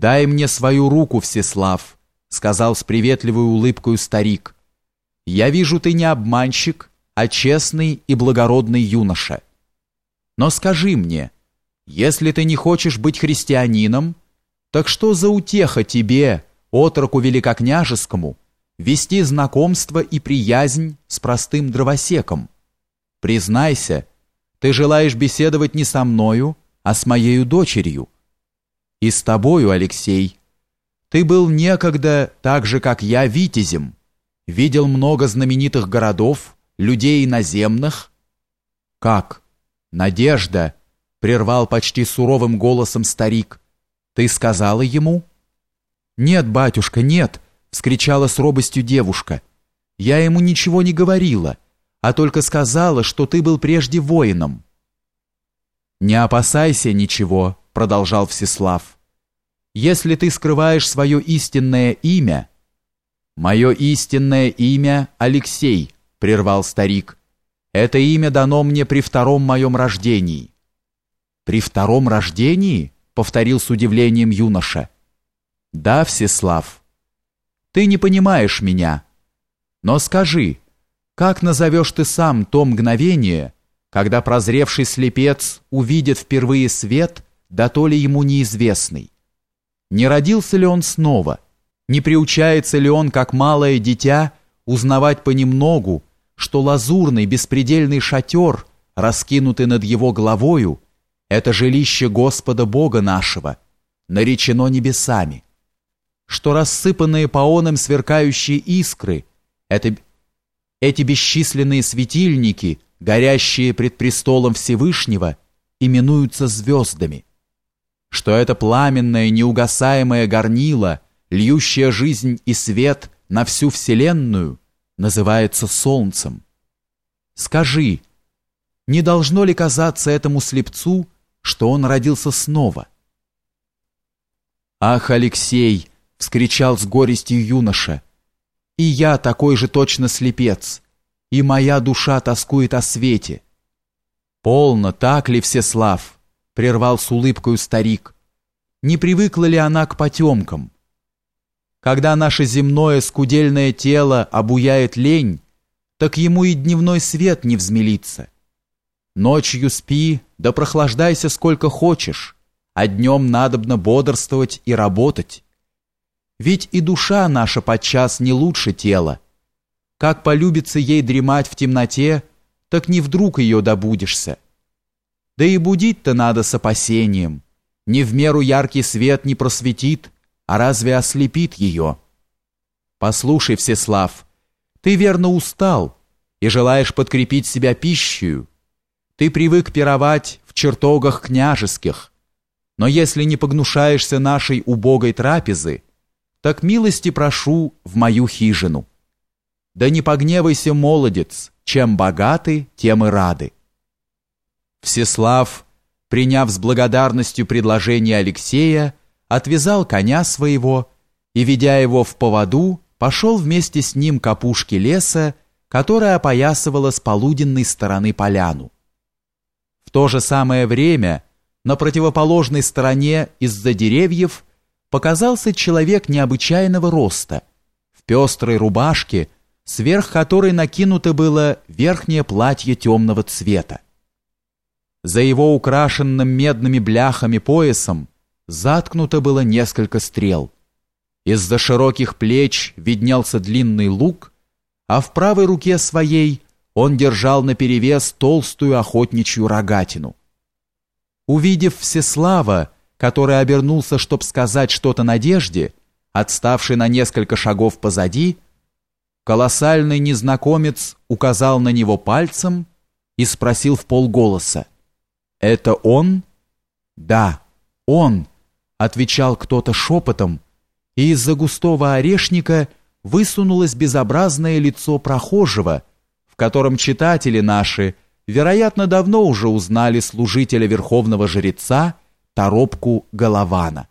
«Дай мне свою руку, Всеслав», — сказал с приветливой улыбкой старик. «Я вижу, ты не обманщик, а честный и благородный юноша. Но скажи мне, если ты не хочешь быть христианином, так что за утеха тебе, отроку великокняжескому, вести знакомство и приязнь с простым дровосеком? Признайся, ты желаешь беседовать не со мною, а с моею дочерью. И с тобою, Алексей. Ты был некогда, так же, как я, витязем, видел много знаменитых городов, людей иноземных. Как? Надежда, прервал почти суровым голосом старик. Ты сказала ему? Нет, батюшка, нет, вскричала с робостью девушка. Я ему ничего не говорила, а только сказала, что ты был прежде воином. Не опасайся ничего, продолжал Всеслав. Если ты скрываешь свое истинное имя, мое истинное имя Алексей, прервал старик. Это имя дано мне при втором моем рождении. При втором рождении? повторил с удивлением юноша. Да, Всеслав. Ты не понимаешь меня. Но скажи, как назовешь ты сам то мгновение, когда прозревший слепец увидит впервые свет, да то ли ему неизвестный. Не родился ли он снова? Не приучается ли он, как малое дитя, узнавать понемногу, что лазурный беспредельный шатер, раскинутый над его головою, это жилище Господа Бога нашего, наречено небесами, что рассыпанные по онам сверкающие искры, это, эти бесчисленные светильники — горящие пред престолом Всевышнего, именуются звездами, что это пламенное неугасаемое горнило, льющее жизнь и свет на всю вселенную, называется солнцем. Скажи, не должно ли казаться этому слепцу, что он родился снова? Ах, Алексей, вскричал с горестью юноша. И я такой же точно слепец и моя душа тоскует о свете. Полно, так ли, Всеслав? Прервал с улыбкой старик. Не привыкла ли она к потемкам? Когда наше земное скудельное тело обуяет лень, так ему и дневной свет не взмелится. Ночью спи, да прохлаждайся сколько хочешь, а днем надобно бодрствовать и работать. Ведь и душа наша подчас не лучше тела, как полюбится ей дремать в темноте, так не вдруг ее добудешься. Да и будить-то надо с опасением. Не в меру яркий свет не просветит, а разве ослепит ее? Послушай, Всеслав, ты верно устал и желаешь подкрепить себя пищей. Ты привык пировать в чертогах княжеских, но если не погнушаешься нашей убогой трапезы, так милости прошу в мою хижину. Да не погневайся, молодец, чем богаты, тем и рады. Всеслав, приняв с благодарностью предложение Алексея, отвязал коня своего и, ведя его в поводу, пошел вместе с ним к опушке леса, которая опоясывала с полуденной стороны поляну. В то же самое время на противоположной стороне из-за деревьев показался человек необычайного роста, в пестрой рубашке, сверх которой накинуто было верхнее платье темного цвета. За его украшенным медными бляхами поясом заткнуто было несколько стрел. Из-за широких плеч виднелся длинный лук, а в правой руке своей он держал наперевес толстую охотничью рогатину. Увидев Всеслава, который обернулся, чтоб сказать что-то Надежде, отставший на несколько шагов позади, Колоссальный незнакомец указал на него пальцем и спросил в полголоса. «Это он?» «Да, он», — отвечал кто-то шепотом, и из-за густого орешника высунулось безобразное лицо прохожего, в котором читатели наши, вероятно, давно уже узнали служителя верховного жреца Торопку Голована.